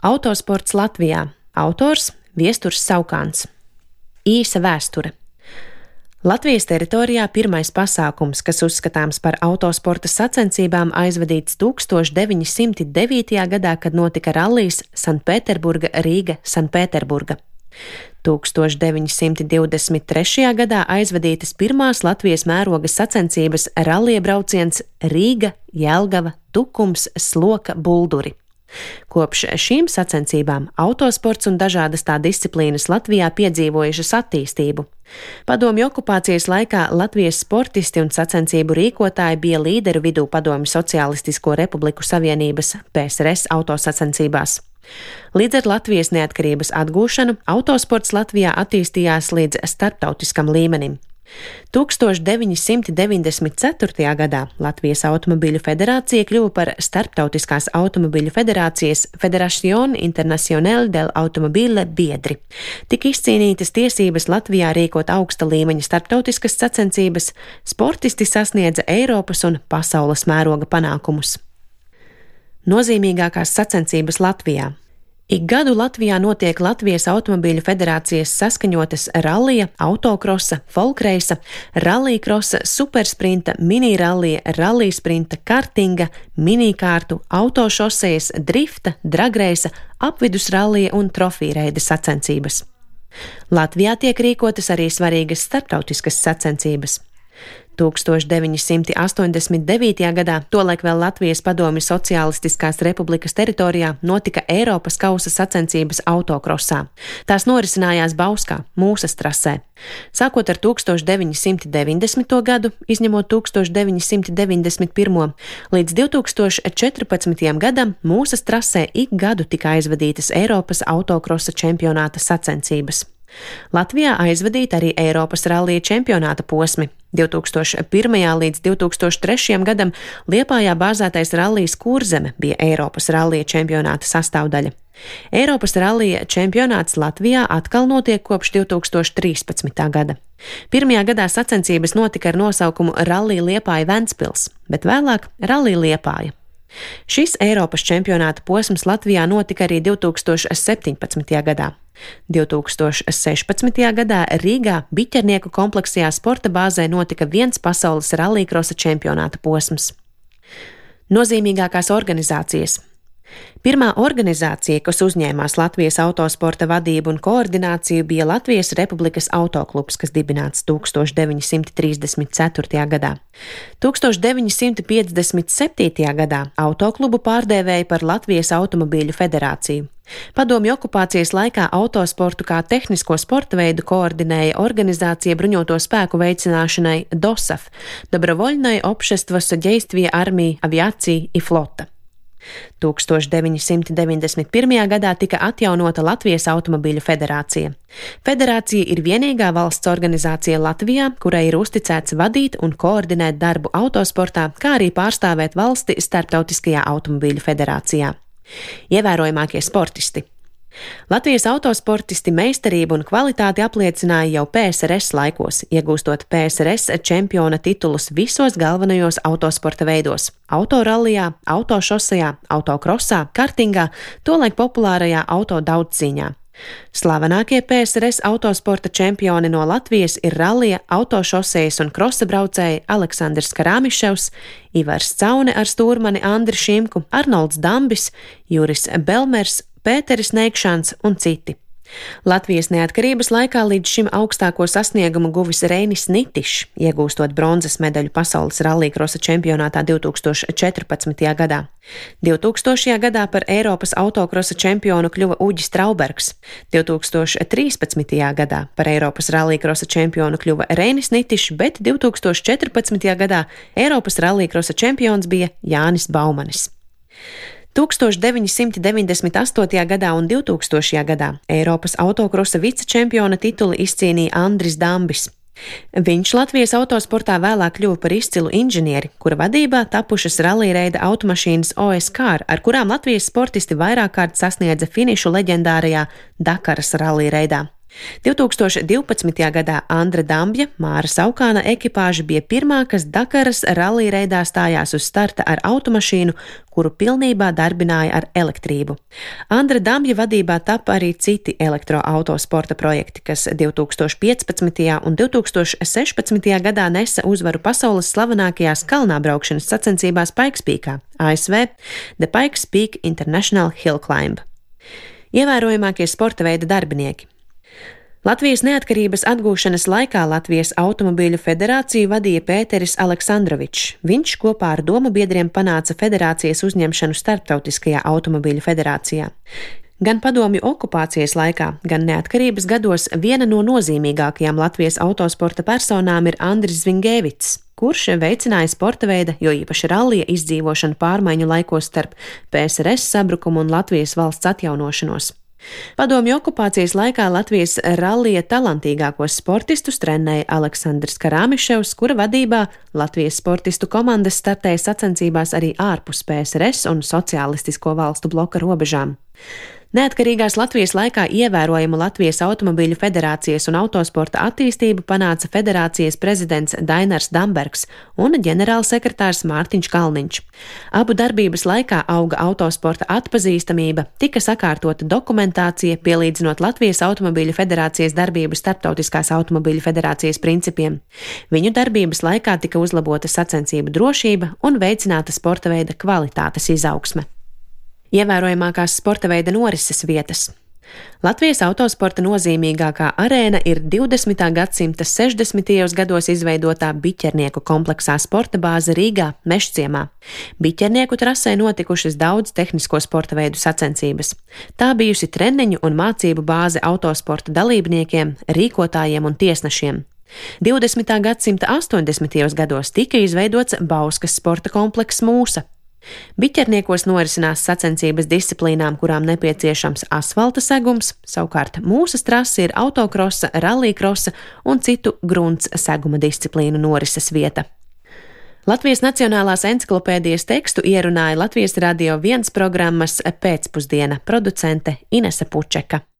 Autosports Latvijā. Autors Viesturs Saukāns. Īsa vēsture. Latvijas teritorijā pirmais pasākums, kas uzskatāms par autosporta sacensībām, aizvadīts 1909. gadā, kad notika rallijs Sanktpēterburga, Rīga, Sanktpēterburga. 1923. gadā aizvadītas pirmās Latvijas mēroga sacensības rallija brauciens Rīga, Jelgava, Tukums, Sloka, Bulduri. Kopš šīm sacensībām autosports un dažādas tā disciplīnas Latvijā piedzīvojušas attīstību. Padomju okupācijas laikā Latvijas sportisti un sacensību rīkotāji bija līderu vidū Padomju Socialistisko Republiku Savienības PSRS autosacensībās. Līdz ar Latvijas neatkarības atgūšanu autosports Latvijā attīstījās līdz starptautiskam līmenim. 1994. gadā Latvijas Automobiļu federācija kļuva par Starptautiskās automobiļu federācijas Federacion Internacional del Automobile biedri. Tik izcīnītas tiesības Latvijā rīkot augsta līmeņa starptautiskas sacensības, sportisti sasniedza Eiropas un pasaules mēroga panākumus. Nozīmīgākās sacensības Latvijā Ik gadu Latvijā notiek Latvijas Automobīļu federācijas saskaņotas rallija, autokrosa, folkreisa, rallijkrosa, supersprinta, minirallija, rallijsprinta, kartinga, minikārtu, autošosejas, drifta, dragreisa, apvidus rallija un trofīreida sacensības. Latvijā tiek rīkotas arī svarīgas starptautiskas sacensības. 1989. gadā, tolaik vēl Latvijas Padomju Socialistiskās Republikas teritorijā, notika Eiropas kausa sacensības autokrosā. Tās norisinājās Bauskā, Mūsas trasē. Sākot ar 1990. gadu, izņemot 1991. līdz 2014. gadam, Mūsas trasē ik gadu tika aizvadītas Eiropas autokrosa čempionāta sacensības. Latvijā aizvadīta arī Eiropas rallija čempionāta posmi. 2001. līdz 2003. gadam Liepājā bāzētais rallijs Kurzeme bija Eiropas rallija čempionāta sastāvdaļa. Eiropas rallija čempionāts Latvijā atkal notiek kopš 2013. gada. Pirmajā gadā sacensības notika ar nosaukumu Rallija Liepāja Ventspils, bet vēlāk Rallija Liepāja. Šis Eiropas čempionāta posms Latvijā notika arī 2017. gadā. 2016. gadā Rīgā Biķernieku kompleksajā sporta bāzē notika viens pasaules rallija čempionāta posms. Nozīmīgākās organizācijas Pirmā organizācija, kas uzņēmās Latvijas autosporta vadību un koordināciju, bija Latvijas Republikas autoklubs, kas dibināts 1934. gadā. 1957. gadā autoklubu pārdēvēja par Latvijas Automobīļu federāciju. Padomju okupācijas laikā autosportu kā tehnisko sporta veidu koordinēja organizācija bruņoto spēku veicināšanai DOSAF - Dobrovoļnai Obšestva Saģeistvija armija aviācija i flota. 1991. gadā tika atjaunota Latvijas Automobīļu federācija. Federācija ir vienīgā valsts organizācija Latvijā, kurai ir uzticēts vadīt un koordinēt darbu autosportā, kā arī pārstāvēt valsti Startautiskajā automobīļu federācijā. Ievērojamākie sportisti Latvijas autosportisti meistarību un kvalitāti apliecināja jau PSRS laikos, iegūstot PSRS čempiona titulus visos galvenajos autosporta veidos - autorallijā, autošosejā, autokrosā, kartingā, tolaik populārajā auto daudzcīņā. Slavenākie PSRS autosporta čempioni no Latvijas ir rallija, autošosejas un krosa braucēji Aleksandrs Karāmiševs, Ivars Caune ar stūrmani Andri Šimku, Arnolds Dambis, Juris Belmers, Pēteris Neikšāns un citi. Latvijas neatkarības laikā līdz šim augstāko sasniegumu guvis Reinis Nitišs, iegūstot bronzas medaļu pasaules rallija čempionātā 2014. gadā. 2000. gadā par Eiropas autokrosa čempionu kļuva Uģis Traubergs, 2013. gadā par Eiropas rallija čempionu kļuva Reinis Nitišs, bet 2014. gadā Eiropas rallija čempions bija Jānis Baumanis. 1998. gadā un 2000. gadā Eiropas autokrosa vicečempiona tituli izcīnīja Andris Dambis. Viņš Latvijas autosportā vēlāk kļuva par izcilu inženieri, kura vadībā tapušas rallija automašīnas OSK, ar kurām Latvijas sportisti vairāk kārt sasniedza finišu leģendārajā Dakaras rallija reidā. 2012. gadā Andra Dambja, Māra Saukāna ekipāža bija pirmā, kas Dakaras rallija reidā stājās uz starta ar automašīnu, kuru pilnībā darbināja ar elektrību. Andra Dambja vadībā tapa arī citi elektroautosporta projekti, kas 2015. un 2016. gadā nesa uzvaru pasaules slavenākajās kalnābraukšanas sacensībās Paikspīkā, ASV The Pikes Peak International Hill Climb. Ievērojamākie sporta veida darbinieki Latvijas neatkarības atgūšanas laikā Latvijas automobīļu federāciju vadīja Pēteris Aleksandrovičs. Viņš kopā ar domu biedriem panāca federācijas uzņemšanu Starptautiskajā automobīļu federācijā. Gan padomju okupācijas laikā, gan neatkarības gados viena no nozīmīgākajām Latvijas autosporta personām ir Andris Zvingēvits, kurš veicināja sporta veida, jo īpaši rallija izdzīvošanu pārmaiņu laikos starp PSRS sabrukumu un Latvijas valsts atjaunošanos. Padomju okupācijas laikā Latvijas rallija talantīgākos sportistus trenēja Aleksandrs Karāmiševs, kura vadībā Latvijas sportistu komandas startēja sacensībās arī ārpus PSRS un sociālistisko valstu bloka robežām. Neatkarīgās Latvijas laikā ievērojumu Latvijas Automobīļu federācijas un autosporta attīstību panāca federācijas prezidents Dainars Dambergs un ģenerālsekretārs Mārtiņš Kalniņš. Abu darbības laikā auga autosporta atpazīstamība, tika sakārtota dokumentācija, pielīdzinot Latvijas Automobīļu federācijas darbību starptautiskās automobīļu federācijas principiem. Viņu darbības laikā tika uzlabota sacensību drošība un veicināta sporta veida kvalitātes izaugsme. Ievērojamākās sporta veida norises vietas. Latvijas autosporta nozīmīgākā arēna ir 20. gadsimta 60. gados izveidotā biķernieku kompleksā sporta bāze Rīgā, Mešciemā. Biķernieku trasē notikušas daudz tehnisko sporta veidu sacensības. Tā bijusi treniņu un mācību bāze autosporta dalībniekiem, rīkotājiem un tiesnešiem. 20. gadsimta 80. gados tika izveidots Bauskas sporta komplekss Mūsa. Biķerniekos norisinās sacensības disciplīnām, kurām nepieciešams asfalta segums, savukārt mūsu trase ir autokrosa, rallycrossa un citu grunts seguma disciplīnu norises vieta. Latvijas Nacionālās encyklopēdijas tekstu ierunāja Latvijas radio viens programmas pēcpusdiena producente Inese Pučeka.